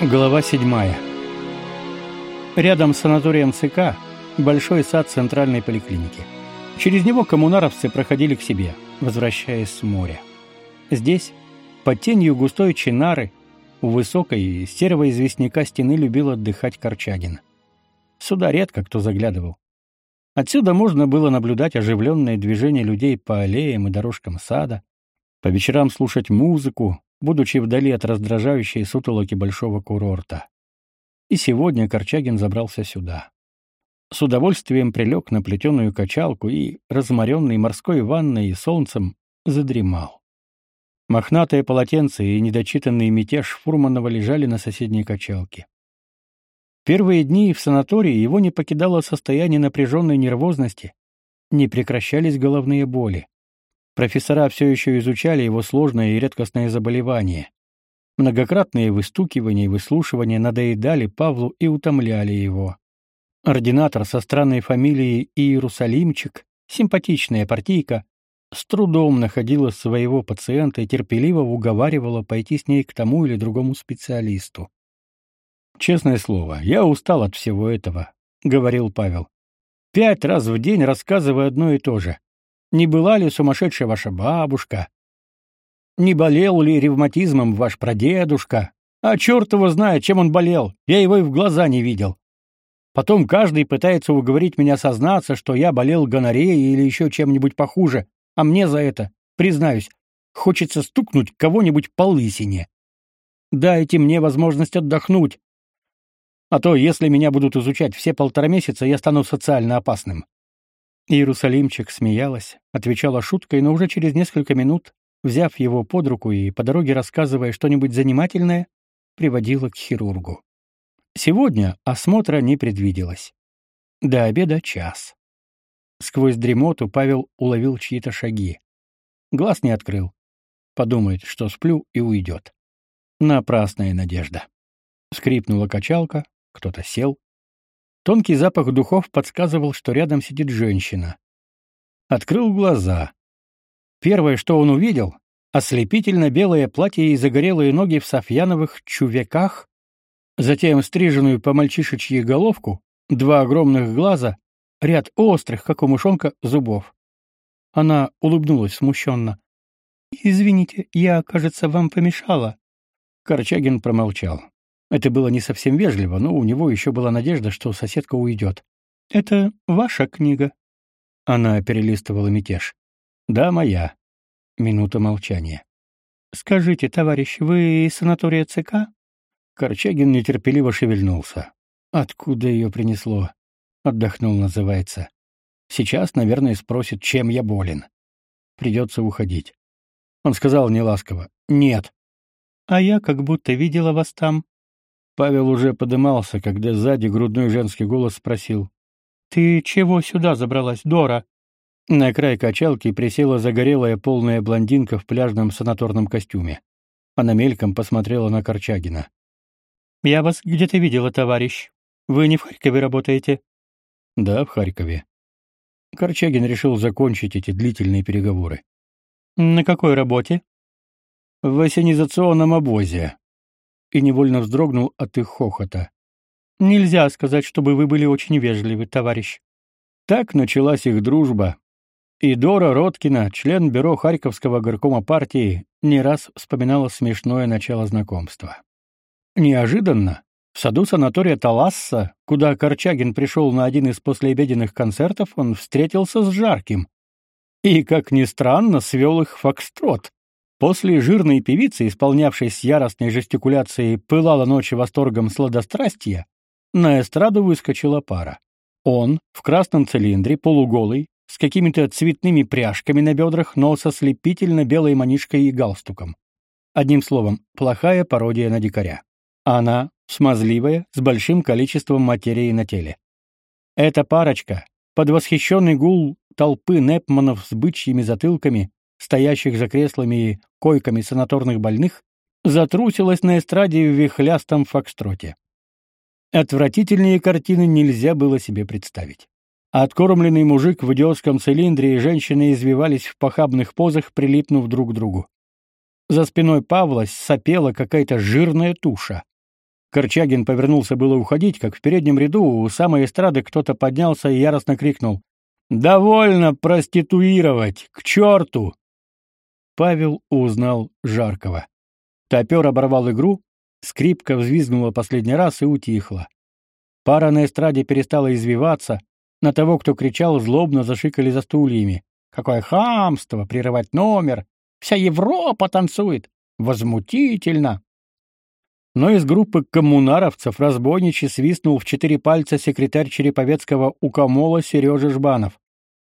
Глава 7. Рядом с санаторием ЦК большой сад центральной поликлиники. Через него коммунаровцы проходили к себе, возвращаясь с моря. Здесь, под тенью густой чинары, у высокой серого известняка стены любил отдыхать Корчагин. Сюда редко кто заглядывал. Отсюда можно было наблюдать оживленное движение людей по аллеям и дорожкам сада, по вечерам слушать музыку, будучи вдали от раздражающей сутолоки большого курорта. И сегодня Корчагин забрался сюда. С удовольствием прилег на плетеную качалку и, разморенный морской ванной и солнцем, задремал. Мохнатое полотенце и недочитанный мятеж Фурманова лежали на соседней качалке. Первые дни в санатории его не покидало состояние напряженной нервозности, не прекращались головные боли. Профессора все еще изучали его сложное и редкостное заболевание. Многократные выстукивания и выслушивания надоедали Павлу и утомляли его. Ординатор со странной фамилией Иерусалимчик, симпатичная партийка, с трудом находила своего пациента и терпеливо уговаривала пойти с ней к тому или другому специалисту. «Честное слово, я устал от всего этого», — говорил Павел. «Пять раз в день рассказывая одно и то же. Не была ли сумасшедшая ваша бабушка? Не болел ли ревматизмом ваш прадедушка? А черт его знает, чем он болел, я его и в глаза не видел. Потом каждый пытается уговорить меня сознаться, что я болел гонореей или еще чем-нибудь похуже, а мне за это, признаюсь, хочется стукнуть кого-нибудь по лысине. Дайте мне возможность отдохнуть. А то, если меня будут изучать все полтора месяца, я стану социально опасным. Иерусалимчик смеялась, отвечала шуткой, но уже через несколько минут, взяв его под руку и по дороге рассказывая что-нибудь занимательное, приводила к хирургу. Сегодня осмотра не предвиделось. До обеда час. Сквозь дремоту Павел уловил чьи-то шаги. Глаз не открыл. Подумает, что сплю, и уйдет. Напрасная надежда. Скрипнула качалка, кто-то сел. Тонкий запах духов подсказывал, что рядом сидит женщина. Открыл глаза. Первое, что он увидел, ослепительно белое платье и загорелые ноги в софьяновых чувяках, затем стриженную по мальчишечьей головку, два огромных глаза, ряд острых, как у мышонка, зубов. Она улыбнулась смущенно. «Извините, я, кажется, вам помешала». Корчагин промолчал. Это было не совсем вежливо, но у него еще была надежда, что соседка уйдет. «Это ваша книга?» Она перелистывала мятеж. «Да, моя». Минута молчания. «Скажите, товарищ, вы из санатория ЦК?» Корчагин нетерпеливо шевельнулся. «Откуда ее принесло?» «Отдохнул, называется. Сейчас, наверное, спросит, чем я болен. Придется уходить». Он сказал неласково. «Нет». «А я как будто видела вас там». Павел уже подымался, когда сзади грудной женский голос спросил. «Ты чего сюда забралась, Дора?» На край качалки присела загорелая полная блондинка в пляжном санаторном костюме. Она мельком посмотрела на Корчагина. «Я вас где-то видела, товарищ. Вы не в Харькове работаете?» «Да, в Харькове». Корчагин решил закончить эти длительные переговоры. «На какой работе?» «В ассенизационном обозе и невольно вздрогнул от их хохота. Нельзя сказать, чтобы вы были очень вежливы, товарищ. Так началась их дружба. И Дора Роткина, член бюро Харьковского горкома партии, не раз вспоминала смешное начало знакомства. Неожиданно в саду санатория Таласса, куда Корчагин пришел на один из послеобеденных концертов, он встретился с Жарким. И, как ни странно, свел их фокстрот. После жирной певицы, исполнявшей с яростной жестикуляцией «Пылала ночи восторгом сладострастия», на эстраду выскочила пара. Он, в красном цилиндре, полуголый, с какими-то цветными пряжками на бедрах, но со слепительно белой манишкой и галстуком. Одним словом, плохая пародия на дикаря. Она, смазливая, с большим количеством материи на теле. Эта парочка, под восхищенный гул толпы непманов с бычьими затылками, стоящих за креслами и койками санаторных больных, затрусилась на эстраде в вихлястом фокстроте. Отвратительнее картины нельзя было себе представить. Откормленный мужик в идиотском цилиндре и женщины извивались в похабных позах, прилипнув друг к другу. За спиной Павла сопела какая-то жирная туша. Корчагин повернулся было уходить, как в переднем ряду у самой эстрады кто-то поднялся и яростно крикнул. «Довольно проституировать! К черту!» Павел узнал Жаркова. Топер оборвал игру, скрипка взвизгнула последний раз и утихла. Пара на эстраде перестала извиваться, на того, кто кричал, злобно зашикали за стульями. «Какое хамство! Прерывать номер! Вся Европа танцует! Возмутительно!» но из группы коммунаровцев разбойничий свистнул в четыре пальца секретарь Череповецкого укомола Сережа Жбанов.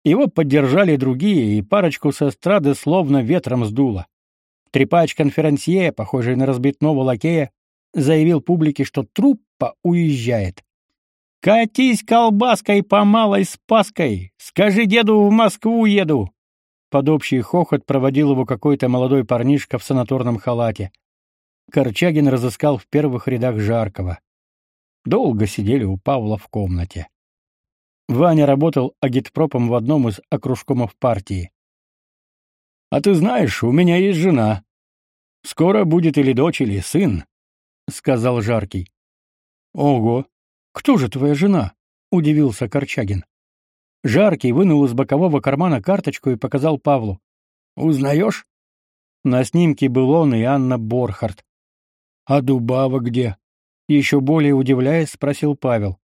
Его поддержали другие, и парочку со эстрады словно ветром сдуло. Трепач-конферансье, похожий на разбитного лакея, заявил публике, что труппа уезжает. «Катись колбаской по малой спаской! Скажи деду, в Москву еду!» Под общий хохот проводил его какой-то молодой парнишка в санаторном халате. Корчагин разыскал в первых рядах Жаркова. Долго сидели у Павла в комнате. Ваня работал агитпропом в одном из окружкомов партии. «А ты знаешь, у меня есть жена. Скоро будет или дочь, или сын», — сказал Жаркий. «Ого! Кто же твоя жена?» — удивился Корчагин. Жаркий вынул из бокового кармана карточку и показал Павлу. «Узнаешь?» На снимке был он и Анна Борхард. А Дубава где? Еще более удивляясь, спросил Павел.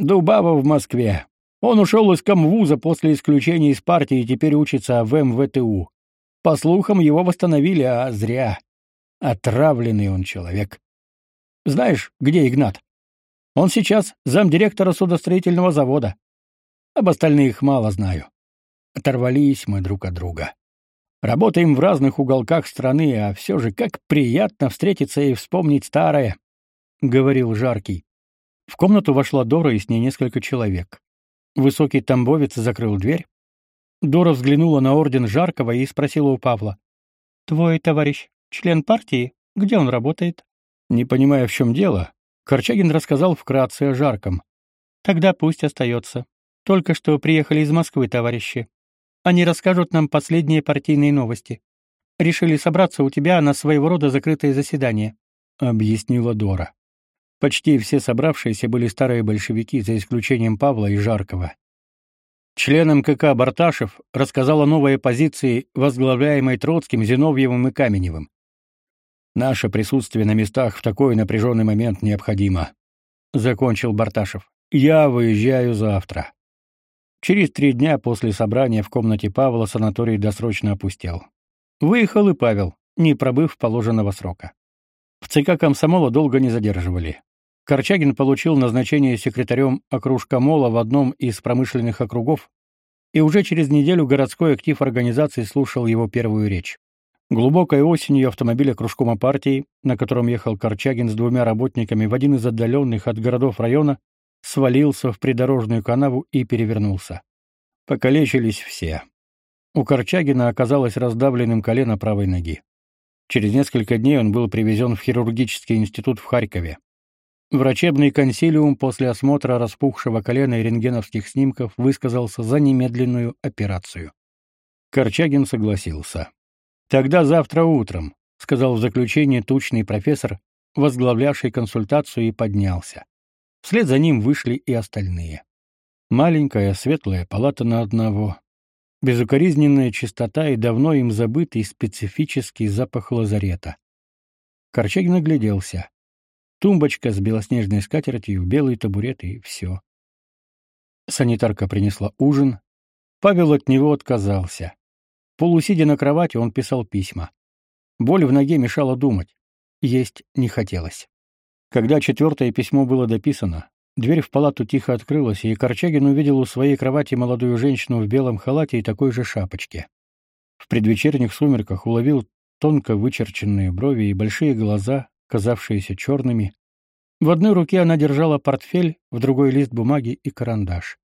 Дубава в Москве. Он ушел из комвуза после исключения из партии и теперь учится в МВТУ. По слухам, его восстановили, а зря. Отравленный он человек. Знаешь, где Игнат? Он сейчас замдиректора судостроительного завода. Об остальных мало знаю. Оторвались мы друг от друга. Работаем в разных уголках страны, а все же как приятно встретиться и вспомнить старое, — говорил Жаркий. В комнату вошла Дора и с ней несколько человек. Высокий тамбовец закрыл дверь. Дора взглянула на орден Жаркого и спросила у Павла. — Твой товарищ член партии? Где он работает? Не понимая, в чем дело, Корчагин рассказал вкратце о Жарком. — Тогда пусть остается. Только что приехали из Москвы товарищи. Они расскажут нам последние партийные новости. Решили собраться у тебя на своего рода закрытое заседание, объяснила Дора. Почти все собравшиеся были старые большевики, за исключением Павла и Жаркова. Членам КК Барташев рассказал о новой оппозиции, возглавляемой Троцким, Зиновьевым и Каменевым. Наше присутствие на местах в такой напряженный момент необходимо, закончил Барташев. Я выезжаю завтра. Через три дня после собрания в комнате Павла санаторий досрочно опустел. Выехал и Павел, не пробыв положенного срока. В ЦК комсомола долго не задерживали. Корчагин получил назначение секретарем окружка МОЛа в одном из промышленных округов, и уже через неделю городской актив организации слушал его первую речь. Глубокой осенью автомобиль окружкома партии, на котором ехал Корчагин с двумя работниками в один из отдаленных от городов района, свалился в придорожную канаву и перевернулся. Покалечились все. У Корчагина оказалось раздавленным колено правой ноги. Через несколько дней он был привезен в хирургический институт в Харькове. Врачебный консилиум после осмотра распухшего колена и рентгеновских снимков высказался за немедленную операцию. Корчагин согласился. «Тогда завтра утром», — сказал в заключение тучный профессор, возглавлявший консультацию, и поднялся. Вслед за ним вышли и остальные. Маленькая светлая палата на одного. Безукоризненная чистота и давно им забытый специфический запах лазарета. Корчагин огляделся. Тумбочка с белоснежной скатертью, белый табурет и все. Санитарка принесла ужин. Павел от него отказался. Полусидя на кровати, он писал письма. Боль в ноге мешала думать. Есть не хотелось. Когда четвертое письмо было дописано, дверь в палату тихо открылась, и Корчагин увидел у своей кровати молодую женщину в белом халате и такой же шапочке. В предвечерних сумерках уловил тонко вычерченные брови и большие глаза, казавшиеся черными. В одной руке она держала портфель, в другой — лист бумаги и карандаш.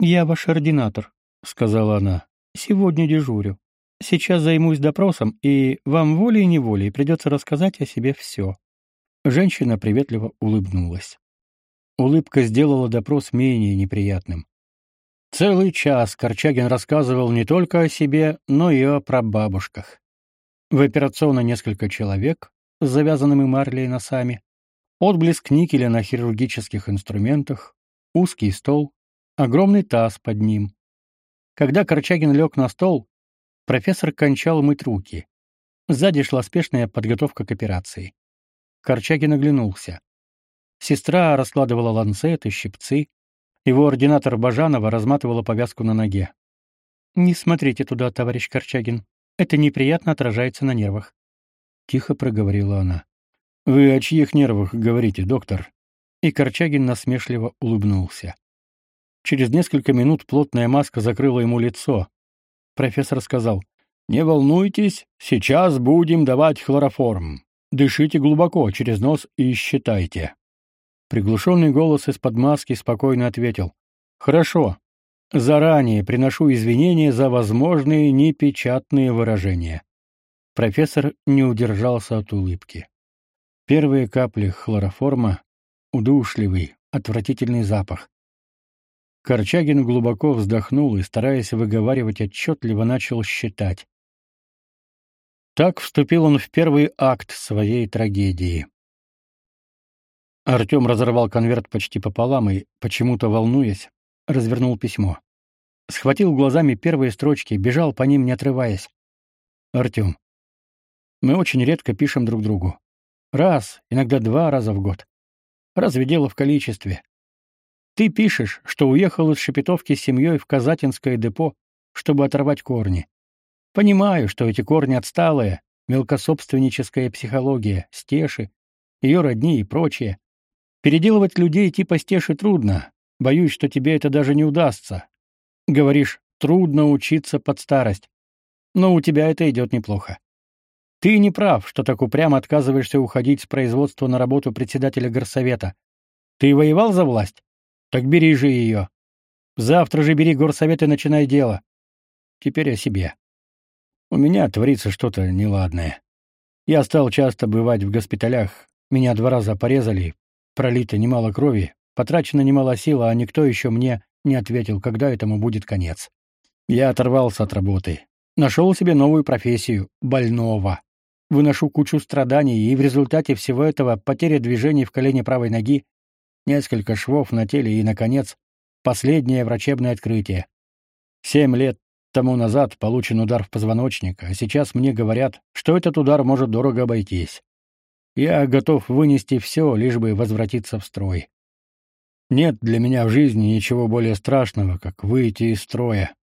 «Я ваш ординатор», — сказала она. «Сегодня дежурю. Сейчас займусь допросом, и вам волей-неволей придется рассказать о себе все. Женщина приветливо улыбнулась. Улыбка сделала допрос менее неприятным. Целый час Корчагин рассказывал не только о себе, но и о прабабушках. В операционной несколько человек, с завязанными марлей носами, отблеск никеля на хирургических инструментах, узкий стол, огромный таз под ним. Когда Корчагин лег на стол, профессор кончал мыть руки. Сзади шла спешная подготовка к операции. Корчагин оглянулся. Сестра раскладывала ланцеты, щипцы. Его ординатор Бажанова разматывала повязку на ноге. «Не смотрите туда, товарищ Корчагин. Это неприятно отражается на нервах», — тихо проговорила она. «Вы о чьих нервах говорите, доктор?» И Корчагин насмешливо улыбнулся. Через несколько минут плотная маска закрыла ему лицо. Профессор сказал, «Не волнуйтесь, сейчас будем давать хлороформ. Дышите глубоко через нос и считайте». Приглушенный голос из-под маски спокойно ответил, «Хорошо. Заранее приношу извинения за возможные непечатные выражения». Профессор не удержался от улыбки. Первые капли хлороформа, удушливый, отвратительный запах. Корчагин глубоко вздохнул и, стараясь выговаривать отчетливо, начал считать. Так вступил он в первый акт своей трагедии. Артем разорвал конверт почти пополам и, почему-то волнуясь, развернул письмо. Схватил глазами первые строчки, бежал по ним, не отрываясь. Артем, мы очень редко пишем друг другу. Раз, иногда два раза в год. Разве дело в количестве? Ты пишешь, что уехал из Шепетовки с семьей в Казатинское депо, чтобы оторвать корни. Понимаю, что эти корни отсталые, мелкособственническая психология, стеши, ее родни и прочее. Переделывать людей типа стеши трудно. Боюсь, что тебе это даже не удастся. Говоришь, трудно учиться под старость. Но у тебя это идет неплохо. Ты не прав, что так упрямо отказываешься уходить с производства на работу председателя горсовета. Ты воевал за власть? Так бери же ее. Завтра же бери горсовет и начинай дело. Теперь о себе. У меня творится что-то неладное. Я стал часто бывать в госпиталях. Меня два раза порезали, пролито немало крови, потрачено немало сил, а никто еще мне не ответил, когда этому будет конец. Я оторвался от работы. Нашел себе новую профессию — больного. Выношу кучу страданий, и в результате всего этого потеря движений в колене правой ноги, несколько швов на теле и, наконец, последнее врачебное открытие. Семь лет тому назад получен удар в позвоночник, а сейчас мне говорят, что этот удар может дорого обойтись. Я готов вынести все, лишь бы возвратиться в строй. Нет для меня в жизни ничего более страшного, как выйти из строя.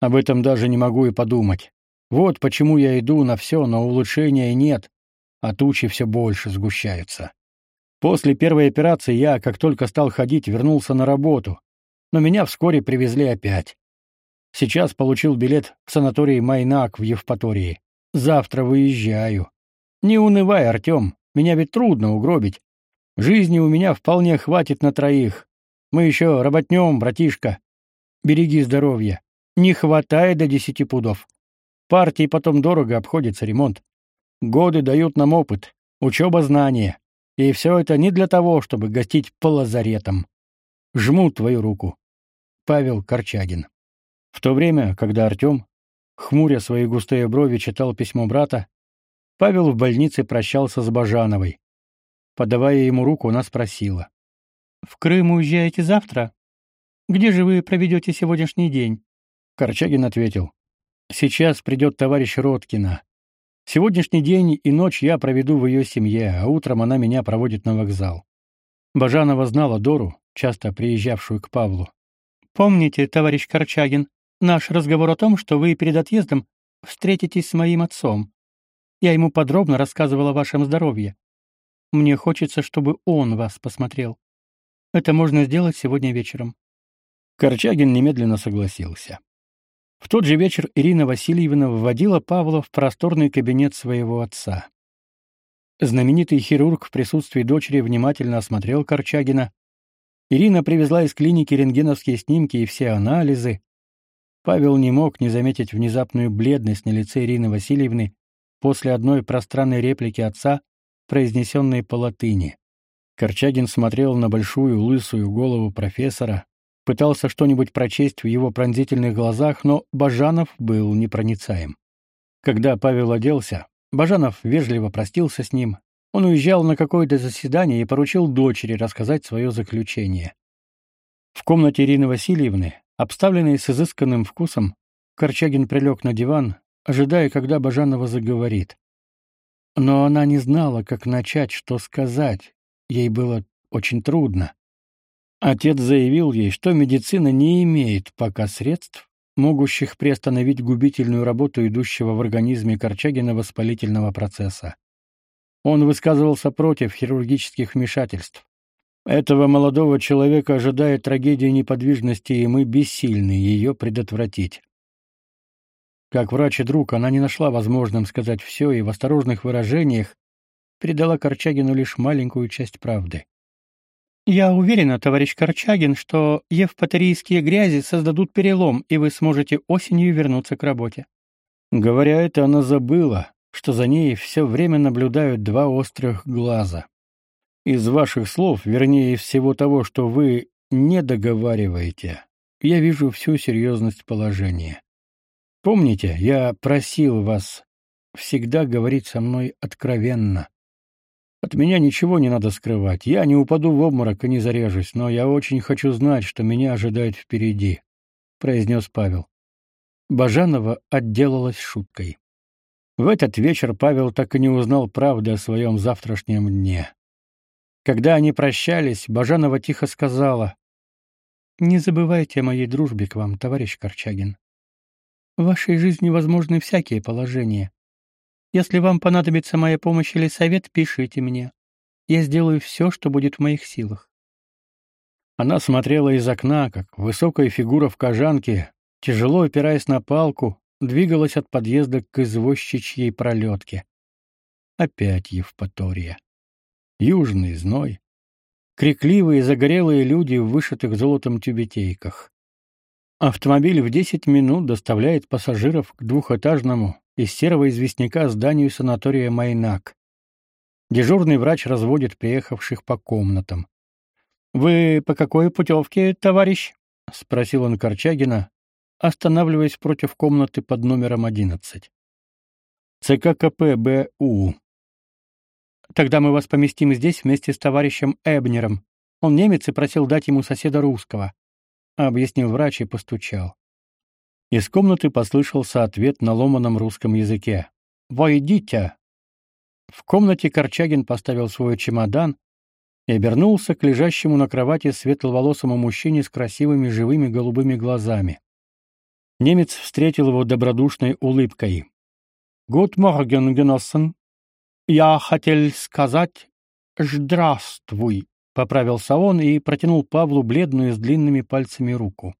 Об этом даже не могу и подумать. Вот почему я иду на все, но улучшения нет, а тучи все больше сгущаются. После первой операции я, как только стал ходить, вернулся на работу, но меня вскоре привезли опять. Сейчас получил билет в санаторий Майнак в Евпатории. Завтра выезжаю. Не унывай, Артем, меня ведь трудно угробить. Жизни у меня вполне хватит на троих. Мы еще работнем, братишка. Береги здоровье. Не хватает до десяти пудов. Партии потом дорого обходится ремонт. Годы дают нам опыт, учеба знания. И все это не для того, чтобы гостить по лазаретам. Жму твою руку. Павел Корчагин. В то время, когда Артем, хмуря свои густые брови, читал письмо брата, Павел в больнице прощался с Бажановой. Подавая ему руку, она спросила. «В Крым уезжаете завтра? Где же вы проведете сегодняшний день?» Корчагин ответил. «Сейчас придет товарищ Роткина. Сегодняшний день и ночь я проведу в ее семье, а утром она меня проводит на вокзал. Бажанова знала Дору, часто приезжавшую к Павлу. Помните, товарищ Корчагин, наш разговор о том, что вы перед отъездом встретитесь с моим отцом. Я ему подробно рассказывала о вашем здоровье. Мне хочется, чтобы он вас посмотрел. Это можно сделать сегодня вечером. Корчагин немедленно согласился. В тот же вечер Ирина Васильевна вводила Павла в просторный кабинет своего отца. Знаменитый хирург в присутствии дочери внимательно осмотрел Корчагина. Ирина привезла из клиники рентгеновские снимки и все анализы. Павел не мог не заметить внезапную бледность на лице Ирины Васильевны после одной пространной реплики отца, произнесенной по латыни. Корчагин смотрел на большую лысую голову профессора, пытался что-нибудь прочесть в его пронзительных глазах, но Бажанов был непроницаем. Когда Павел оделся, Бажанов вежливо простился с ним. Он уезжал на какое-то заседание и поручил дочери рассказать свое заключение. В комнате Ирины Васильевны, обставленной с изысканным вкусом, Корчагин прилег на диван, ожидая, когда Бажанова заговорит. Но она не знала, как начать, что сказать. Ей было очень трудно. Отец заявил ей, что медицина не имеет пока средств, могущих приостановить губительную работу идущего в организме Корчагина воспалительного процесса. Он высказывался против хирургических вмешательств. Этого молодого человека ожидает трагедия неподвижности, и мы бессильны ее предотвратить. Как врач и друг, она не нашла возможным сказать все и в осторожных выражениях передала Корчагину лишь маленькую часть правды. Я уверена, товарищ Корчагин, что евпаторийские грязи создадут перелом, и вы сможете осенью вернуться к работе. Говоря это, она забыла, что за ней все время наблюдают два острых глаза. Из ваших слов, вернее, всего того, что вы не договариваете, я вижу всю серьезность положения. Помните, я просил вас всегда говорить со мной откровенно. От меня ничего не надо скрывать. Я не упаду в обморок и не зарежусь, но я очень хочу знать, что меня ожидает впереди, произнес Павел. Бажанова отделалась шуткой. В этот вечер Павел так и не узнал правды о своем завтрашнем дне. Когда они прощались, Бажанова тихо сказала: "Не забывайте о моей дружбе к вам, товарищ Корчагин. В вашей жизни возможны всякие положения. Если вам понадобится моя помощь или совет, пишите мне. Я сделаю все, что будет в моих силах. Она смотрела из окна, как высокая фигура в кожанке, тяжело опираясь на палку, двигалась от подъезда к извозчичьей пролетке. Опять Евпатория. Южный зной. Крикливые загорелые люди в вышитых золотом тюбетейках. Автомобиль в 10 минут доставляет пассажиров к двухэтажному, из серого известняка зданию санатория Майнак. Дежурный врач разводит приехавших по комнатам. «Вы по какой путевке, товарищ?» — спросил он Корчагина, останавливаясь против комнаты под номером 11. «ЦККП БУ». «Тогда мы вас поместим здесь вместе с товарищем Эбнером. Он немец и просил дать ему соседа русского», — объяснил врач и постучал. Из комнаты послышался ответ на ломаном русском языке. «Войдите!» В комнате Корчагин поставил свой чемодан и обернулся к лежащему на кровати светловолосому мужчине с красивыми живыми голубыми глазами. Немец встретил его добродушной улыбкой. «Гуд морген, Геноссен. Я хотел сказать «Здравствуй», — поправился он и протянул Павлу бледную с длинными пальцами руку.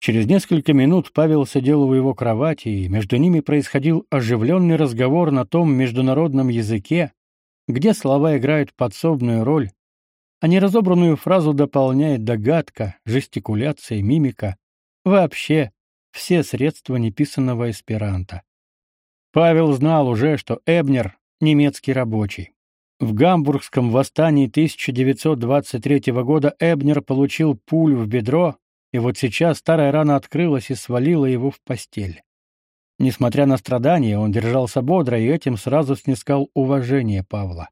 Через несколько минут Павел сидел у его кровати, и между ними происходил оживленный разговор на том международном языке, где слова играют подсобную роль, а неразобранную фразу дополняет догадка, жестикуляция, мимика, вообще все средства неписанного эсперанто. Павел знал уже, что Эбнер — немецкий рабочий. В Гамбургском восстании 1923 года Эбнер получил пулю в бедро, и вот сейчас старая рана открылась и свалила его в постель. Несмотря на страдания, он держался бодро и этим сразу снискал уважение Павла.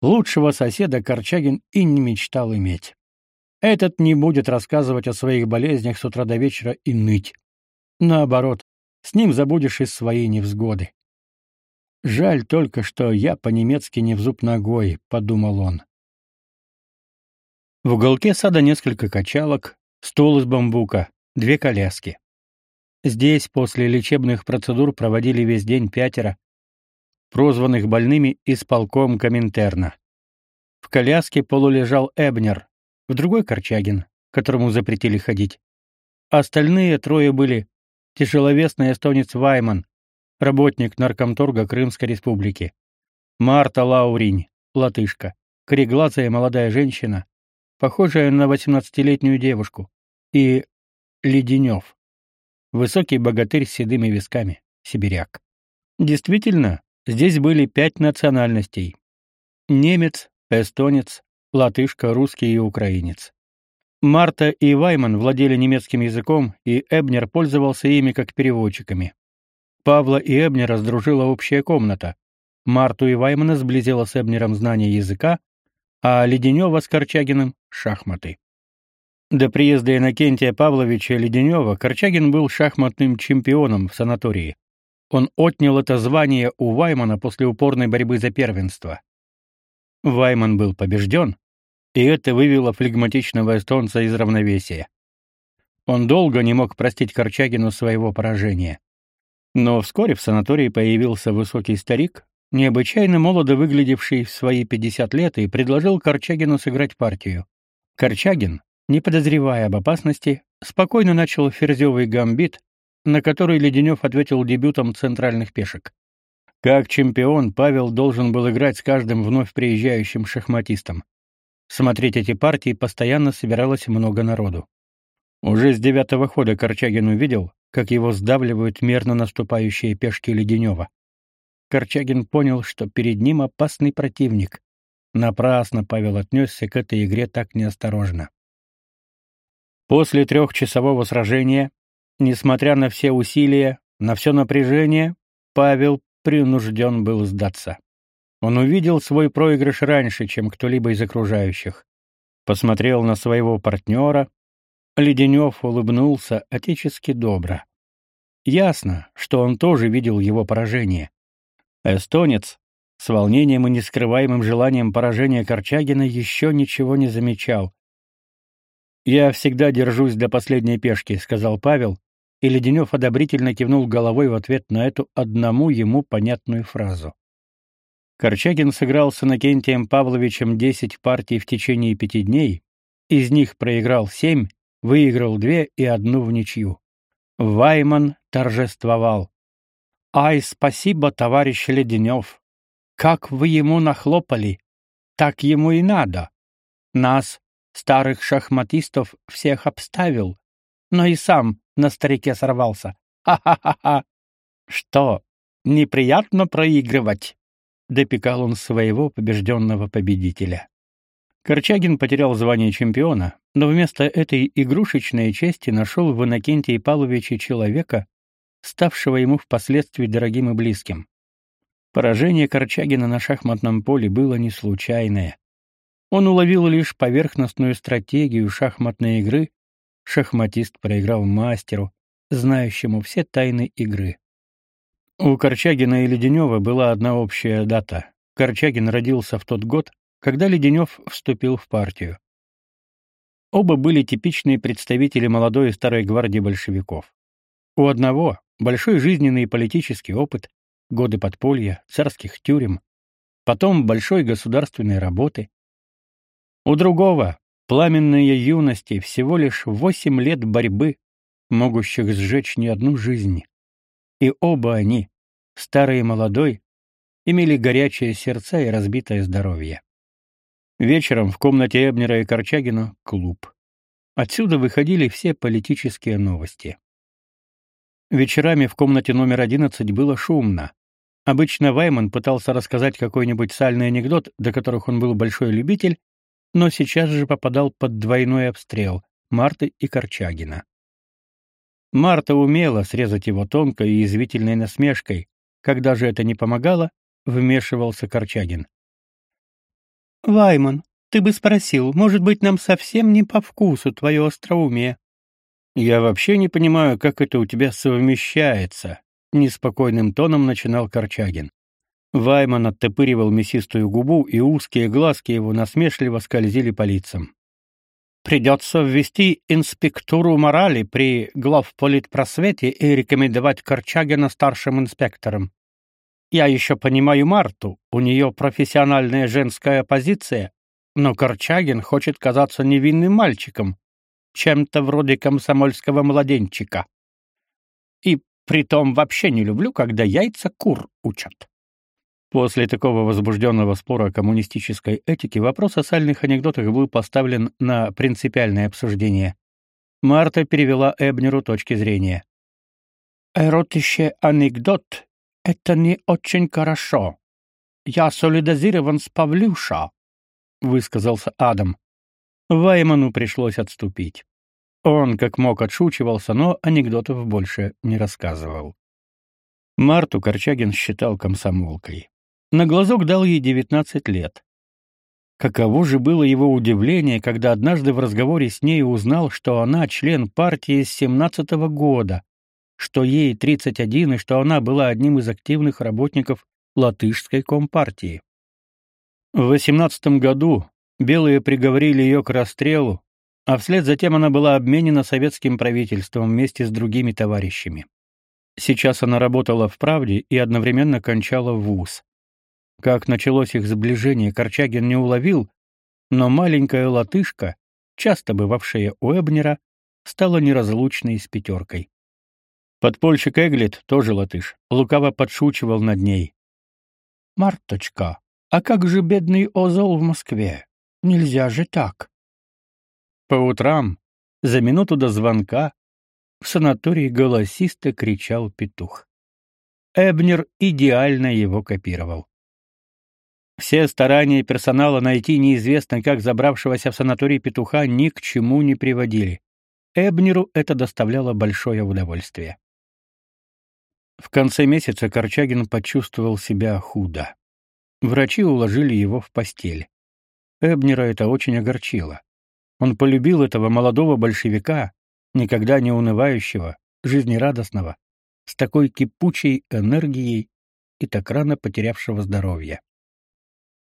Лучшего соседа Корчагин и не мечтал иметь. Этот не будет рассказывать о своих болезнях с утра до вечера и ныть. Наоборот, с ним забудешь и свои невзгоды. Жаль только, что я по-немецки не в зуб ногой, подумал он. В уголке сада несколько качалок, стол из бамбука, две коляски. Здесь после лечебных процедур проводили весь день пятеро, прозванных больными исполком Коминтерна. В коляске полулежал Эбнер, в другой Корчагин, которому запретили ходить. Остальные трое были тяжеловесный эстонец Вайман, работник наркомторга Крымской республики, Марта Лауринь, латышка, кореглазая молодая женщина, похожая на восемнадцатилетнюю девушку, и Леденев, высокий богатырь с седыми висками, сибиряк. Действительно, здесь были пять национальностей: немец, эстонец, латышка, русский и украинец. Марта и Вайман владели немецким языком, и Эбнер пользовался ими как переводчиками. Павла и Эбнера сдружила общая комната. Марту и Ваймана сблизила с Эбнером знание языка, а Леденева с Корчагиным — шахматы. До приезда Иннокентия Павловича Леденева Корчагин был шахматным чемпионом в санатории. Он отнял это звание у Ваймана после упорной борьбы за первенство. Вайман был побежден, и это вывело флегматичного эстонца из равновесия. Он долго не мог простить Корчагину своего поражения. Но вскоре в санатории появился высокий старик, необычайно молодо выглядевший в свои 50 лет, и предложил Корчагину сыграть партию. Корчагин, не подозревая об опасности, спокойно начал ферзёвый гамбит, на который Леденев ответил дебютом центральных пешек. Как чемпион, Павел должен был играть с каждым вновь приезжающим шахматистом. Смотреть эти партии постоянно собиралось много народу. Уже с девятого хода Корчагин увидел, как его сдавливают мерно наступающие пешки Леденева. Корчагин понял, что перед ним опасный противник. Напрасно Павел отнесся к этой игре так неосторожно. После трехчасового сражения, несмотря на все усилия, на все напряжение, Павел принужден был сдаться. Он увидел свой проигрыш раньше, чем кто-либо из окружающих. Посмотрел на своего партнера. Леденев улыбнулся отечески добро. Ясно, что он тоже видел его поражение. Эстонец, с волнением и нескрываемым желанием поражения Корчагина, еще ничего не замечал. «Я всегда держусь до последней пешки», — сказал Павел, и Леденев одобрительно кивнул головой в ответ на эту одному ему понятную фразу. Корчагин сыграл с Иннокентием Павловичем 10 партий в течение пяти дней, из них проиграл семь, выиграл две и одну в ничью. Вайман торжествовал. «Ай, спасибо, товарищ Леденев! Как вы ему нахлопали! Так ему и надо! Нас, старых шахматистов, всех обставил, но и сам на старике сорвался. Ха-ха-ха-ха! Что, неприятно проигрывать?» допекал он своего побежденного победителя. Корчагин потерял звание чемпиона, но вместо этой игрушечной чести нашел в Иннокентии Павловиче человека, ставшего ему впоследствии дорогим и близким. Поражение Корчагина на шахматном поле было не случайное. Он уловил лишь поверхностную стратегию шахматной игры, шахматист проиграл мастеру, знающему все тайны игры. У Корчагина и Леденева была одна общая дата. Корчагин родился в тот год, когда Леденев вступил в партию. Оба были типичные представители молодой и старой гвардии большевиков. У одного большой жизненный и политический опыт, годы подполья, царских тюрем, потом большой государственной работы. У другого пламенная юность и всего лишь восемь лет борьбы, могущих сжечь не одну жизнь и оба они, старый и молодой, имели горячее сердце и разбитое здоровье. Вечером в комнате Эбнера и Корчагина клуб. Отсюда выходили все политические новости. Вечерами в комнате номер 11 было шумно. Обычно Вайман пытался рассказать какой-нибудь сальный анекдот, до которых он был большой любитель, но сейчас же попадал под двойной обстрел Марты и Корчагина. Марта умела срезать его тонкой и извивительной насмешкой. Когда же это не помогало, вмешивался Корчагин. «Вайман, ты бы спросил, может быть, нам совсем не по вкусу твое остроумие?» «Я вообще не понимаю, как это у тебя совмещается», — неспокойным тоном начинал Корчагин. Вайман оттопыривал мясистую губу, и узкие глазки его насмешливо скользили по лицам. Придется ввести инспектуру морали при главполитпросвете и рекомендовать Корчагина старшим инспектором. Я еще понимаю Марту, у нее профессиональная женская позиция, но Корчагин хочет казаться невинным мальчиком, чем-то вроде комсомольского младенчика. И притом вообще не люблю, когда яйца кур учат. После такого возбужденного спора о коммунистической этике вопрос о сальных анекдотах был поставлен на принципиальное обсуждение. Марта перевела Эбнеру точки зрения. «Эротище анекдот — это не очень хорошо. Я солидаризирован с Павлюша», — высказался Адам. Вайману пришлось отступить. Он как мог отшучивался, но анекдотов больше не рассказывал. Марту Корчагин считал комсомолкой. На глазок дал ей 19 лет. Каково же было его удивление, когда однажды в разговоре с ней узнал, что она член партии с 17 -го года, что ей 31 и что она была одним из активных работников латышской компартии. В 18 году белые приговорили ее к расстрелу, а вслед затем она была обменена советским правительством вместе с другими товарищами. Сейчас она работала в «Правде» и одновременно кончала вуз. Как началось их сближение, Корчагин не уловил, но маленькая латышка, часто бывавшая у Эбнера, стала неразлучной с пятеркой. Подпольщик Эглет, тоже латыш, лукаво подшучивал над ней. «Марточка, а как же бедный Озол в Москве? Нельзя же так!» По утрам, за минуту до звонка, в санатории голосисто кричал петух. Эбнер идеально его копировал. Все старания персонала найти неизвестно как забравшегося в санаторий петуха ни к чему не приводили. Эбнеру это доставляло большое удовольствие. В конце месяца Корчагин почувствовал себя худо. Врачи уложили его в постель. Эбнера это очень огорчило. Он полюбил этого молодого большевика, никогда не унывающего, жизнерадостного, с такой кипучей энергией и так рано потерявшего здоровье.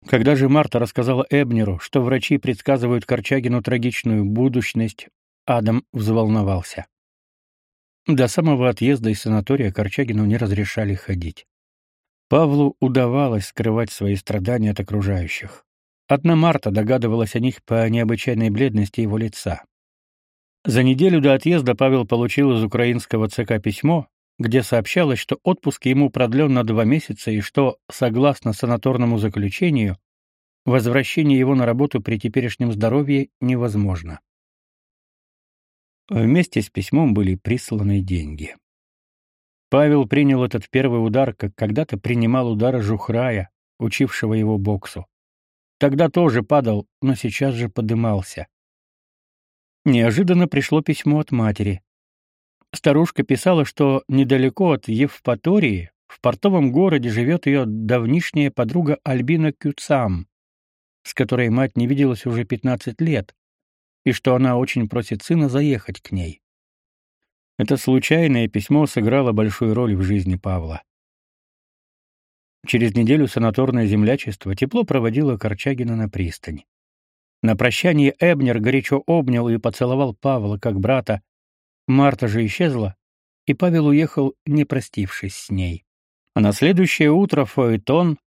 Когда же Марта рассказала Эбнеру, что врачи предсказывают Корчагину трагичную будущность, Адам взволновался. До самого отъезда из санатория Корчагину не разрешали ходить. Павлу удавалось скрывать свои страдания от окружающих. Одна Марта догадывалась о них по необычайной бледности его лица. За неделю до отъезда Павел получил из украинского ЦК письмо, где сообщалось, что отпуск ему продлен на два месяца и что, согласно санаторному заключению, возвращение его на работу при теперешнем здоровье невозможно. Вместе с письмом были присланы деньги. Павел принял этот первый удар, как когда-то принимал удары Жухрая, учившего его боксу. Тогда тоже падал, но сейчас же подымался. Неожиданно пришло письмо от матери. Старушка писала, что недалеко от Евпатории, в портовом городе живет ее давнишняя подруга Альбина Кюцам, с которой мать не виделась уже 15 лет, и что она очень просит сына заехать к ней. Это случайное письмо сыграло большую роль в жизни Павла. Через неделю санаторное землячество тепло проводило Корчагина на пристань. На прощание Эбнер горячо обнял и поцеловал Павла как брата. Марта же исчезла, и Павел уехал, не простившись с ней. А на следующее утро Фаэтон,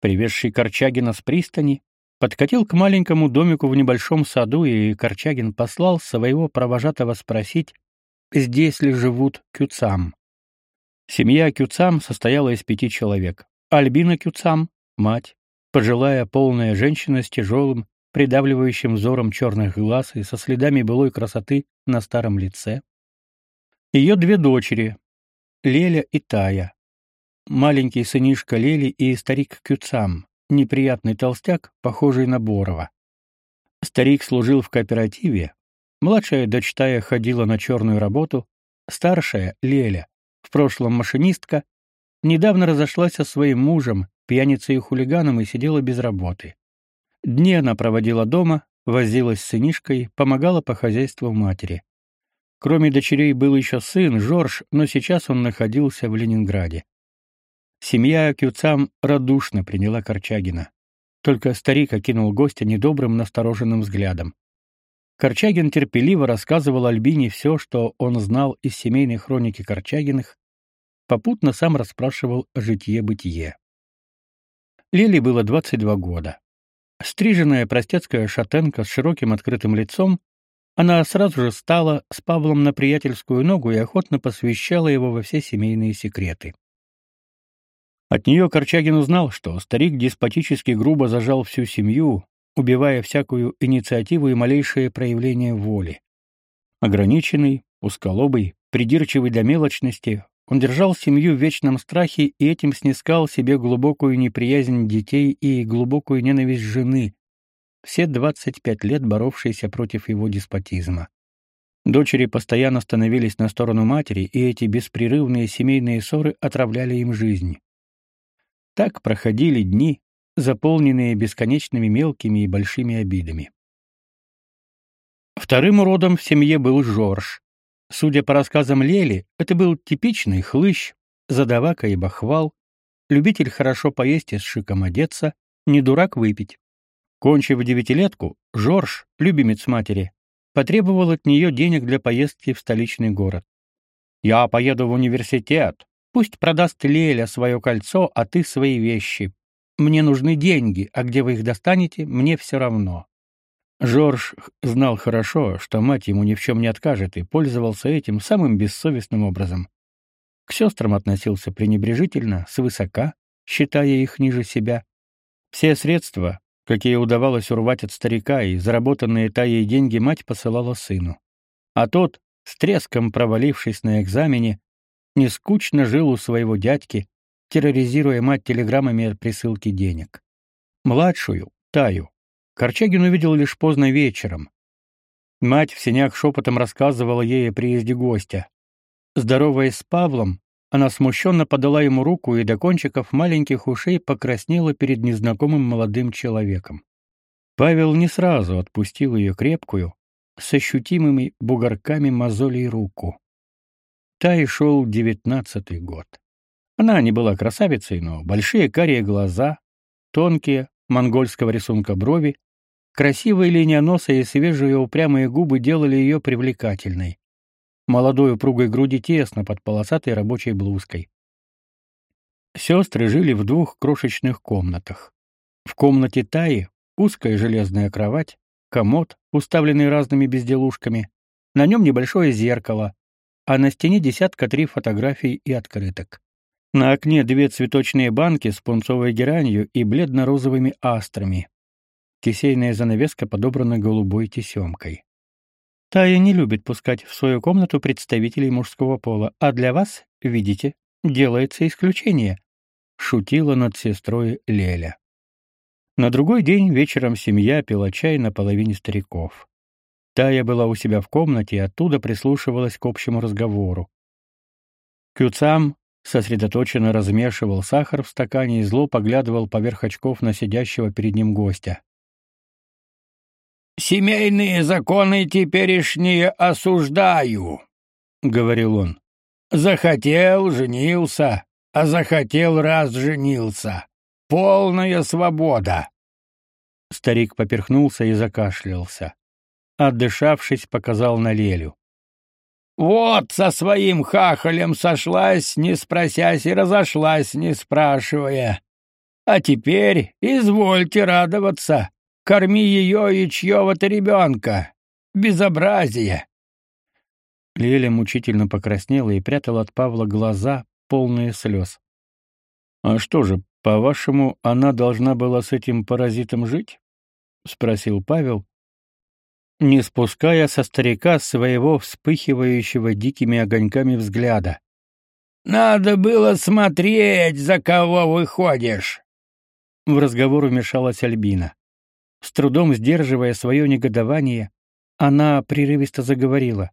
привезший Корчагина с пристани, подкатил к маленькому домику в небольшом саду, и Корчагин послал своего провожатого спросить, здесь ли живут Кюцам. Семья Кюцам состояла из пяти человек. Альбина Кюцам, мать, пожилая полная женщина с тяжелым, придавливающим взором черных глаз и со следами былой красоты на старом лице. Ее две дочери, Леля и Тая. Маленький сынишка Лели и старик Кюцам, неприятный толстяк, похожий на Борова. Старик служил в кооперативе, младшая дочь Тая ходила на черную работу, старшая, Леля, в прошлом машинистка, недавно разошлась со своим мужем, пьяницей и хулиганом и сидела без работы. Дни она проводила дома, возилась с сынишкой, помогала по хозяйству матери. Кроме дочерей был еще сын, Жорж, но сейчас он находился в Ленинграде. Семья Кюцам радушно приняла Корчагина. Только старик окинул гостя недобрым, настороженным взглядом. Корчагин терпеливо рассказывал Альбине все, что он знал из семейной хроники Корчагиных, попутно сам расспрашивал о житье-бытие. Лили было 22 года. Стриженная простецкая шатенка с широким открытым лицом, она сразу же стала с Павлом на приятельскую ногу и охотно посвящала его во все семейные секреты. От нее Корчагин узнал, что старик деспотически грубо зажал всю семью, убивая всякую инициативу и малейшее проявление воли. Ограниченный, узколобый, придирчивый до мелочности, он держал семью в вечном страхе и этим снискал себе глубокую неприязнь детей и глубокую ненависть жены, все 25 лет боровшейся против его деспотизма. Дочери постоянно становились на сторону матери, и эти беспрерывные семейные ссоры отравляли им жизнь. Так проходили дни, заполненные бесконечными мелкими и большими обидами. Вторым уродом в семье был Жорж. Судя по рассказам Лели, это был типичный хлыщ, задавака и бахвал, любитель хорошо поесть и с шиком одеться, не дурак выпить. Кончив девятилетку, Жорж, любимец матери, потребовал от нее денег для поездки в столичный город. «Я поеду в университет. Пусть продаст Леля свое кольцо, а ты свои вещи. Мне нужны деньги, а где вы их достанете, мне все равно». Жорж знал хорошо, что мать ему ни в чем не откажет, и пользовался этим самым бессовестным образом. К сестрам относился пренебрежительно, свысока, считая их ниже себя. Все средства, какие удавалось урвать от старика, и заработанные таей деньги мать посылала сыну. А тот, с треском провалившись на экзамене, нескучно жил у своего дядьки, терроризируя мать телеграммами от присылки денег. Младшую, Таю, Корчагин увидел лишь поздно вечером. Мать в сенях шепотом рассказывала ей о приезде гостя. Здороваясь с Павлом, она смущенно подала ему руку и до кончиков маленьких ушей покраснела перед незнакомым молодым человеком. Павел не сразу отпустил ее крепкую, с ощутимыми бугорками мозолей руку. Та и шел девятнадцатый год. Она не была красавицей, но большие карие глаза, тонкие, монгольского рисунка брови, красивые линия носа и свежие упрямые губы делали ее привлекательной молодой упругой груди тесно под полосатой рабочей блузкой. Сестры жили в двух крошечных комнатах. В комнате Таи узкая железная кровать, комод, уставленный разными безделушками, на нем небольшое зеркало, а на стене десятка три фотографий и открыток. На окне две цветочные банки с пунцовой геранью и бледно-розовыми астрами. Кисейная занавеска подобрана голубой тесемкой. Тая не любит пускать в свою комнату представителей мужского пола, а для вас, видите, делается исключение, шутила над сестрой Леля. На другой день вечером семья пила чай на половине стариков. Тая была у себя в комнате и оттуда прислушивалась к общему разговору. Кюцам сосредоточенно размешивал сахар в стакане и зло поглядывал поверх очков на сидящего перед ним гостя. Семейные законы теперешние осуждаю, говорил он. Захотел женился, а захотел раз женился. Полная свобода. Старик поперхнулся и закашлялся. Отдышавшись, показал на Лелю. Вот со своим хахалем сошлась, не спросясь, и разошлась, не спрашивая. А теперь извольте радоваться. Корми ее и чьего-то ребенка. Безобразие!» Леля мучительно покраснела и прятала от Павла глаза, полные слез. «А что же, по-вашему, она должна была с этим паразитом жить?» — спросил Павел, не спуская со старика своего вспыхивающего дикими огоньками взгляда. «Надо было смотреть, за кого выходишь!» В разговор вмешалась Альбина. С трудом сдерживая свое негодование, она прерывисто заговорила.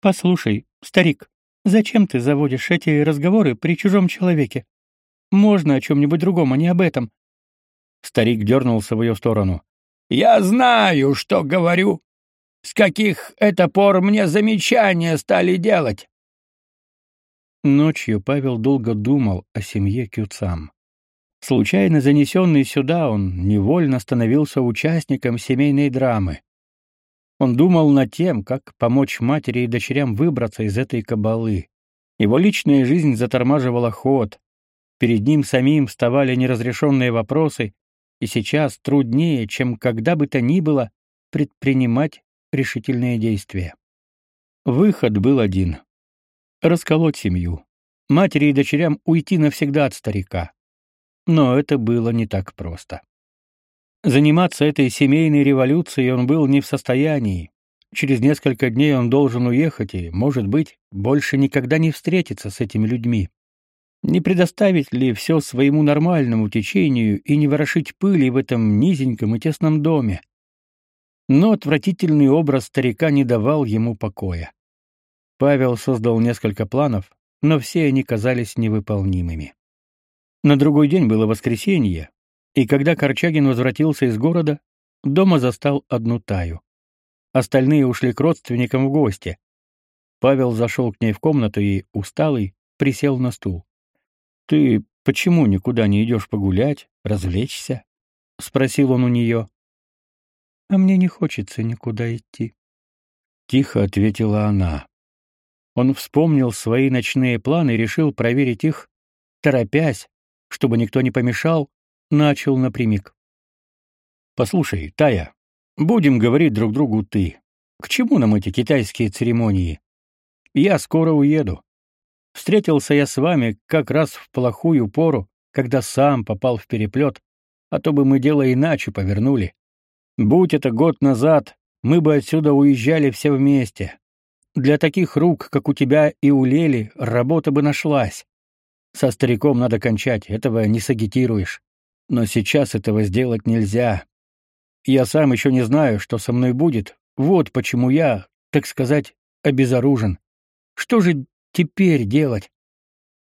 «Послушай, старик, зачем ты заводишь эти разговоры при чужом человеке? Можно о чем-нибудь другом, а не об этом». Старик дернулся в ее сторону. «Я знаю, что говорю. С каких это пор мне замечания стали делать?» Ночью Павел долго думал о семье Кюцам. Случайно занесенный сюда, он невольно становился участником семейной драмы. Он думал над тем, как помочь матери и дочерям выбраться из этой кабалы. Его личная жизнь затормаживала ход. Перед ним самим вставали неразрешенные вопросы, и сейчас труднее, чем когда бы то ни было, предпринимать решительные действия. Выход был один — расколоть семью. Матери и дочерям уйти навсегда от старика. Но это было не так просто. Заниматься этой семейной революцией он был не в состоянии. Через несколько дней он должен уехать и, может быть, больше никогда не встретиться с этими людьми. Не предоставить ли все своему нормальному течению и не ворошить пыли в этом низеньком и тесном доме? Но отвратительный образ старика не давал ему покоя. Павел создал несколько планов, но все они казались невыполнимыми. На другой день было воскресенье, и когда Корчагин возвратился из города, дома застал одну Таю. Остальные ушли к родственникам в гости. Павел зашел к ней в комнату и, усталый, присел на стул. «Ты почему никуда не идешь погулять, развлечься?» — спросил он у нее. «А мне не хочется никуда идти», — тихо ответила она. Он вспомнил свои ночные планы и решил проверить их, торопясь, чтобы никто не помешал, начал напрямик. «Послушай, Тая, Будем говорить друг другу ты. К чему нам эти китайские церемонии? Я скоро уеду. Встретился я с вами как раз в плохую пору, когда сам попал в переплет, а то бы мы дело иначе повернули. Будь это год назад, мы бы отсюда уезжали все вместе. Для таких рук, как у тебя и у Лели, работа бы нашлась. Со стариком надо кончать, этого не сагитируешь. Но сейчас этого сделать нельзя. Я сам еще не знаю, что со мной будет. Вот почему я, так сказать, обезоружен. Что же теперь делать?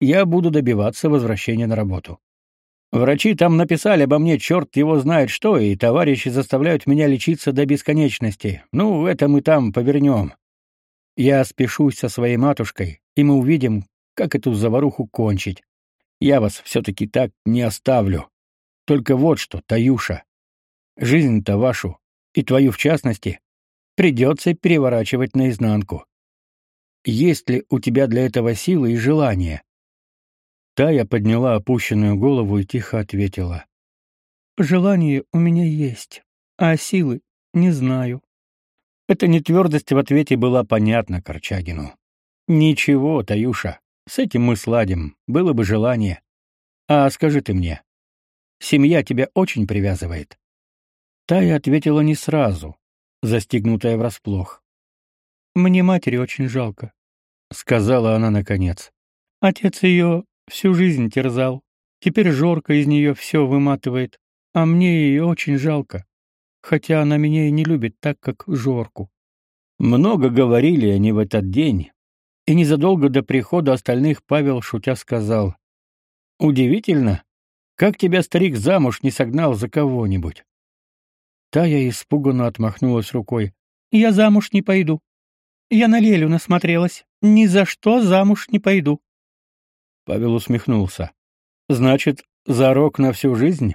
Я буду добиваться возвращения на работу. Врачи там написали обо мне черт его знает что, и товарищи заставляют меня лечиться до бесконечности. Ну, это мы там повернем. Я спешусь со своей матушкой, и мы увидим, как эту заваруху кончить. Я вас все-таки так не оставлю. Только вот что, Таюша, Жизнь-то вашу, и твою в частности, придется переворачивать наизнанку. Есть ли у тебя для этого силы и желание? Тая подняла опущенную голову и тихо ответила. «Желание у меня есть, а силы не знаю». Эта нетвердость в ответе была понятна Корчагину. «Ничего, Таюша, с этим мы сладим, было бы желание. А скажи ты мне, семья тебя очень привязывает?» Тая ответила не сразу, застигнутая врасплох. «Мне матери очень жалко», — сказала она наконец. «Отец ее всю жизнь терзал. Теперь Жорка из нее все выматывает, а мне ее очень жалко, хотя она меня и не любит так, как Жорку». Много говорили они в этот день, и незадолго до прихода остальных Павел, шутя, сказал, «Удивительно, как тебя старик замуж не согнал за кого-нибудь. Тая испуганно отмахнулась рукой. «Я замуж не пойду. Я на Лелю насмотрелась. Ни за что замуж не пойду». Павел усмехнулся. «Значит, зарок на всю жизнь?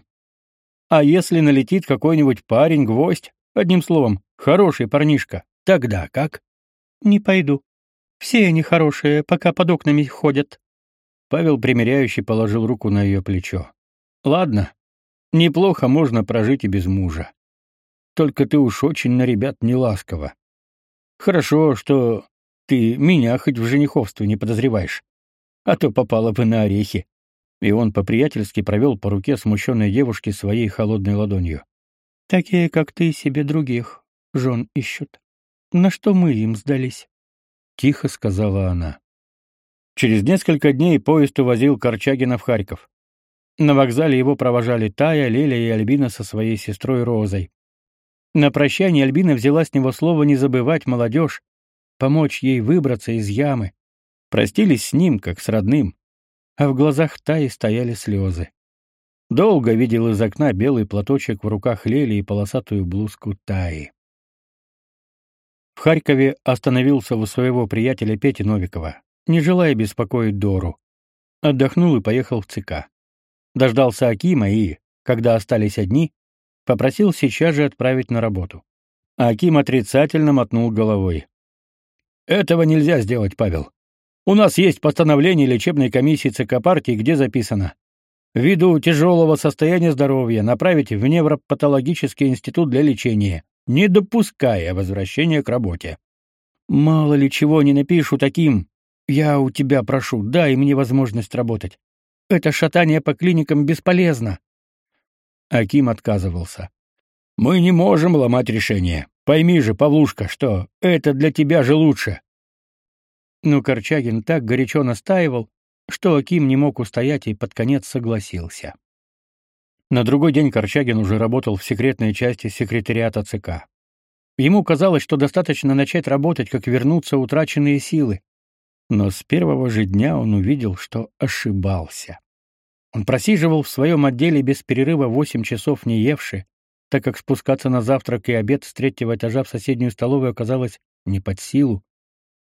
А если налетит какой-нибудь парень, гвоздь, одним словом, хороший парнишка, тогда как?» «Не пойду. Все они хорошие, пока под окнами ходят». Павел примиряющий положил руку на ее плечо. «Ладно, неплохо можно прожить и без мужа. Только ты уж очень на ребят не ласково. Хорошо, что ты меня хоть в жениховстве не подозреваешь, а то попала бы на орехи. И он по-приятельски провел по руке смущенной девушки своей холодной ладонью. Такие, как ты, себе других жен ищут. На что мы им сдались? Тихо сказала она. Через несколько дней поезд увозил Корчагина в Харьков. На вокзале его провожали Тая, Леля и Альбина со своей сестрой Розой. На прощание Альбина взяла с него слово не забывать молодежь, помочь ей выбраться из ямы. Простились с ним, как с родным, а в глазах Таи стояли слезы. Долго видел из окна белый платочек в руках Лели и полосатую блузку Таи. В Харькове остановился у своего приятеля Пети Новикова, не желая беспокоить Дору. Отдохнул и поехал в ЦК. Дождался Акима и, когда остались одни, Попросил сейчас же отправить на работу. Аким отрицательно мотнул головой. «Этого нельзя сделать, Павел. У нас есть постановление лечебной комиссии ЦК партии, где записано ввиду тяжелого состояния здоровья направить в невропатологический институт для лечения, не допуская возвращения к работе. Мало ли чего не напишу таким. Я у тебя прошу, дай мне возможность работать. Это шатание по клиникам бесполезно. Аким отказывался. Мы не можем ломать решение. Пойми же, Павлушка, что это для тебя же лучше. Но Корчагин так горячо настаивал, что Аким не мог устоять и под конец согласился. На другой день Корчагин уже работал в секретной части секретариата ЦК. Ему казалось, что достаточно начать работать, как вернутся утраченные силы. Но с первого же дня он увидел, что ошибался. Он просиживал в своем отделе без перерыва восемь часов не евши, так как спускаться на завтрак и обед с третьего этажа в соседнюю столовую оказалось не под силу.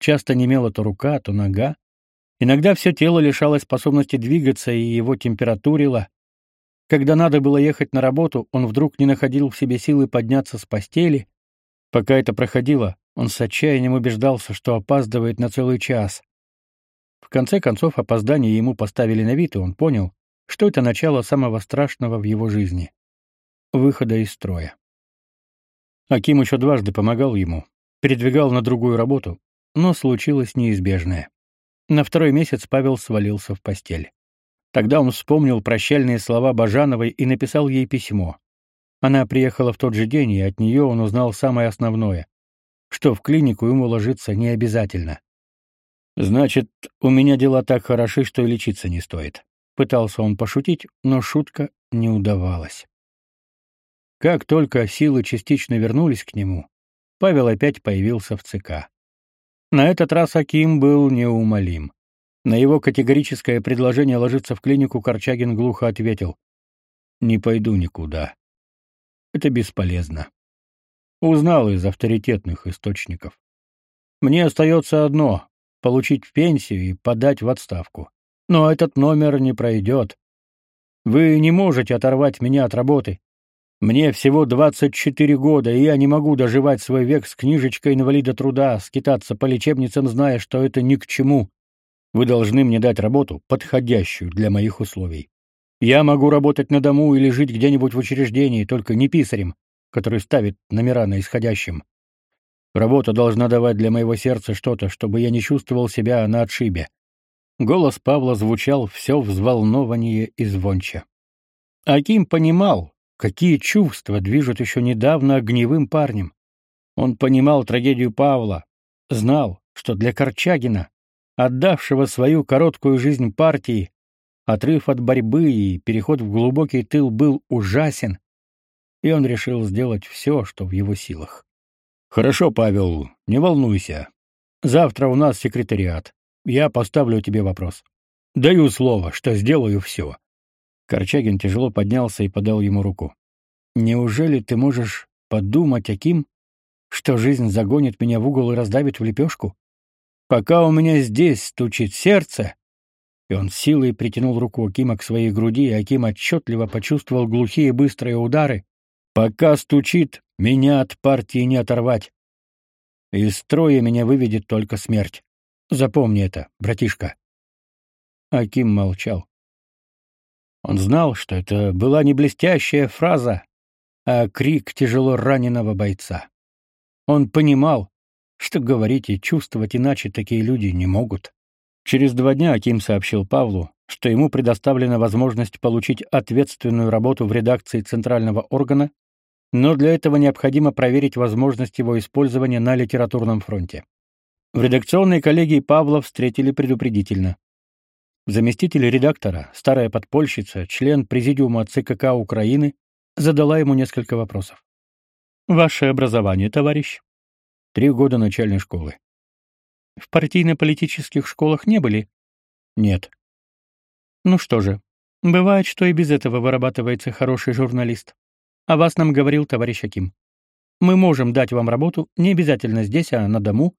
Часто немела то рука, то нога. Иногда все тело лишалось способности двигаться и его температурило. Когда надо было ехать на работу, он вдруг не находил в себе силы подняться с постели. Пока это проходило, он с отчаянием убеждался, что опаздывает на целый час. В конце концов, опоздание ему поставили на вид, и он понял, что это начало самого страшного в его жизни — выхода из строя. Аким еще дважды помогал ему, передвигал на другую работу, но случилось неизбежное. На второй месяц Павел свалился в постель. Тогда он вспомнил прощальные слова Бажановой и написал ей письмо. Она приехала в тот же день, и от нее он узнал самое основное, что в клинику ему ложиться не обязательно. Значит, у меня дела так хороши, что и лечиться не стоит. Пытался он пошутить, но шутка не удавалась. Как только силы частично вернулись к нему, Павел опять появился в ЦК. На этот раз Аким был неумолим. На его категорическое предложение ложиться в клинику Корчагин глухо ответил: "Не пойду никуда. Это бесполезно. Узнал из авторитетных источников. Мне остается одно получить пенсию и подать в отставку. Но этот номер не пройдет. Вы не можете оторвать меня от работы. Мне всего 24 года, и я не могу доживать свой век с книжечкой инвалида труда, скитаться по лечебницам, зная, что это ни к чему. Вы должны мне дать работу, подходящую для моих условий. Я могу работать на дому или жить где-нибудь в учреждении, только не писарем, который ставит номера на исходящем. Работа должна давать для моего сердца что-то, чтобы я не чувствовал себя на отшибе. Голос Павла звучал все взволнованнее и звонче. Аким понимал, какие чувства движут еще недавно огневым парнем. Он понимал трагедию Павла, знал, что для Корчагина, отдавшего свою короткую жизнь партии, отрыв от борьбы и переход в глубокий тыл был ужасен, и он решил сделать все, что в его силах. Хорошо, Павел, не волнуйся. Завтра у нас секретариат. Я поставлю тебе вопрос. Даю слово, что сделаю все. Корчагин тяжело поднялся и подал ему руку. Неужели ты можешь подумать о Ким, что жизнь загонит меня в угол и раздавит в лепешку? Пока у меня здесь стучит сердце, и он силой притянул руку Акима к своей груди, и Аким отчетливо почувствовал глухие быстрые удары. Пока стучит, меня от партии не оторвать. Из строя меня выведет только смерть. Запомни это, братишка. Аким молчал. Он знал, что это была не блестящая фраза, а крик тяжело раненого бойца. Он понимал, что говорить и чувствовать иначе такие люди не могут. Через два дня Аким сообщил Павлу, что ему предоставлена возможность получить ответственную работу в редакции центрального органа, но для этого необходимо проверить возможность его использования на литературном фронте. В редакционной коллегии Павла встретили предупредительно. Заместитель редактора, старая подпольщица, член президиума ЦКК Украины, задала ему несколько вопросов. Ваше образование, товарищ? Три года начальной школы. В партийно-политических школах не были? Нет. Ну что же, бывает, что и без этого вырабатывается хороший журналист. О вас нам говорил товарищ Аким. Мы можем дать вам работу не обязательно здесь, а на дому,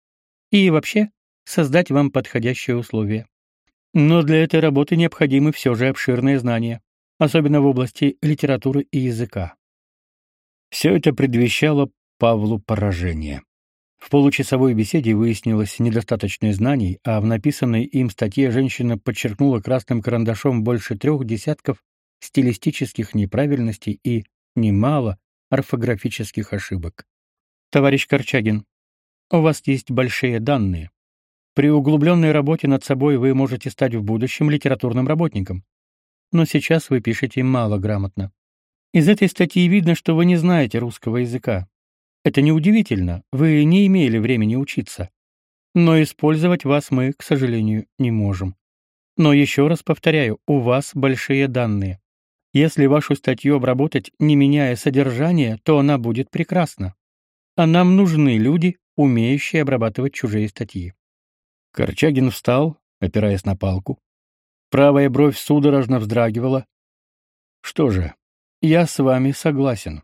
и вообще создать вам подходящие условия. Но для этой работы необходимы все же обширные знания, особенно в области литературы и языка. Все это предвещало Павлу поражение. В получасовой беседе выяснилось недостаточное знаний, а в написанной им статье женщина подчеркнула красным карандашом больше трех десятков стилистических неправильностей и немало орфографических ошибок. Товарищ Корчагин, у вас есть большие данные. При углубленной работе над собой вы можете стать в будущем литературным работником. Но сейчас вы пишете мало грамотно. Из этой статьи видно, что вы не знаете русского языка. Это неудивительно, вы не имели времени учиться. Но использовать вас мы, к сожалению, не можем. Но еще раз повторяю, у вас большие данные. Если вашу статью обработать, не меняя содержание, то она будет прекрасна. а нам нужны люди, умеющие обрабатывать чужие статьи. Корчагин встал, опираясь на палку. Правая бровь судорожно вздрагивала. Что же, я с вами согласен.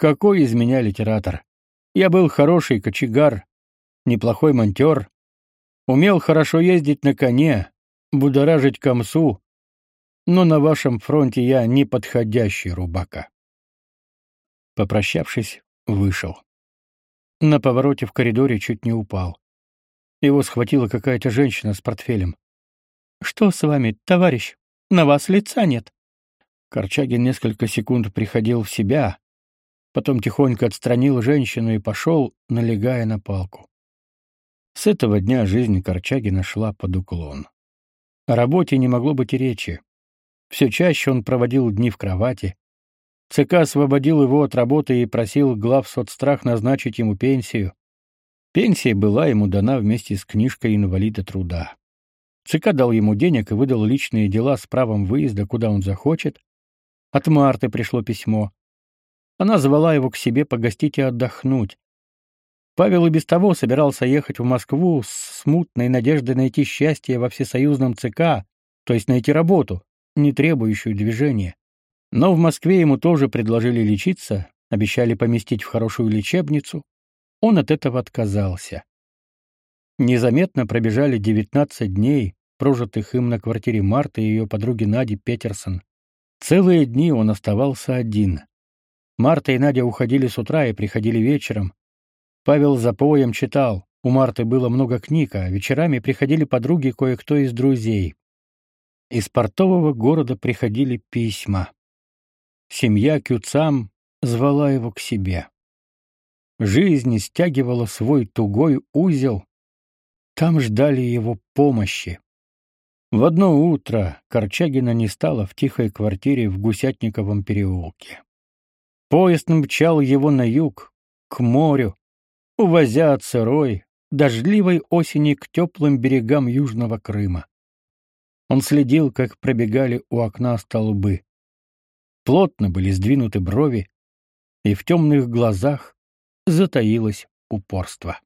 Какой из меня литератор? Я был хороший кочегар, неплохой монтер, умел хорошо ездить на коне, будоражить комсу, но на вашем фронте я не подходящий рубака. Попрощавшись, вышел. На повороте в коридоре чуть не упал. Его схватила какая-то женщина с портфелем. Что с вами, товарищ? На вас лица нет. Корчагин несколько секунд приходил в себя, потом тихонько отстранил женщину и пошел, налегая на палку. С этого дня жизнь Корчагина шла под уклон. О работе не могло быть и речи. Все чаще он проводил дни в кровати. ЦК освободил его от работы и просил глав соцстрах назначить ему пенсию. Пенсия была ему дана вместе с книжкой инвалида труда. ЦК дал ему денег и выдал личные дела с правом выезда, куда он захочет. От Марты пришло письмо. Она звала его к себе погостить и отдохнуть. Павел и без того собирался ехать в Москву с смутной надеждой найти счастье во всесоюзном ЦК, то есть найти работу, не требующую движения. Но в Москве ему тоже предложили лечиться, обещали поместить в хорошую лечебницу. Он от этого отказался. Незаметно пробежали 19 дней, прожитых им на квартире Марты и ее подруги Нади Петерсон. Целые дни он оставался один. Марта и Надя уходили с утра и приходили вечером. Павел за поем читал. У Марты было много книг, а вечерами приходили подруги кое-кто из друзей. Из портового города приходили письма. Семья Кюцам звала его к себе. Жизнь стягивала свой тугой узел, там ждали его помощи. В одно утро Корчагина не стало в тихой квартире в Гусятниковом переулке. Поезд мчал его на юг, к морю, увозя от сырой, дождливой осени к теплым берегам Южного Крыма. Он следил, как пробегали у окна столбы. Плотно были сдвинуты брови, и в темных глазах затаилось упорство.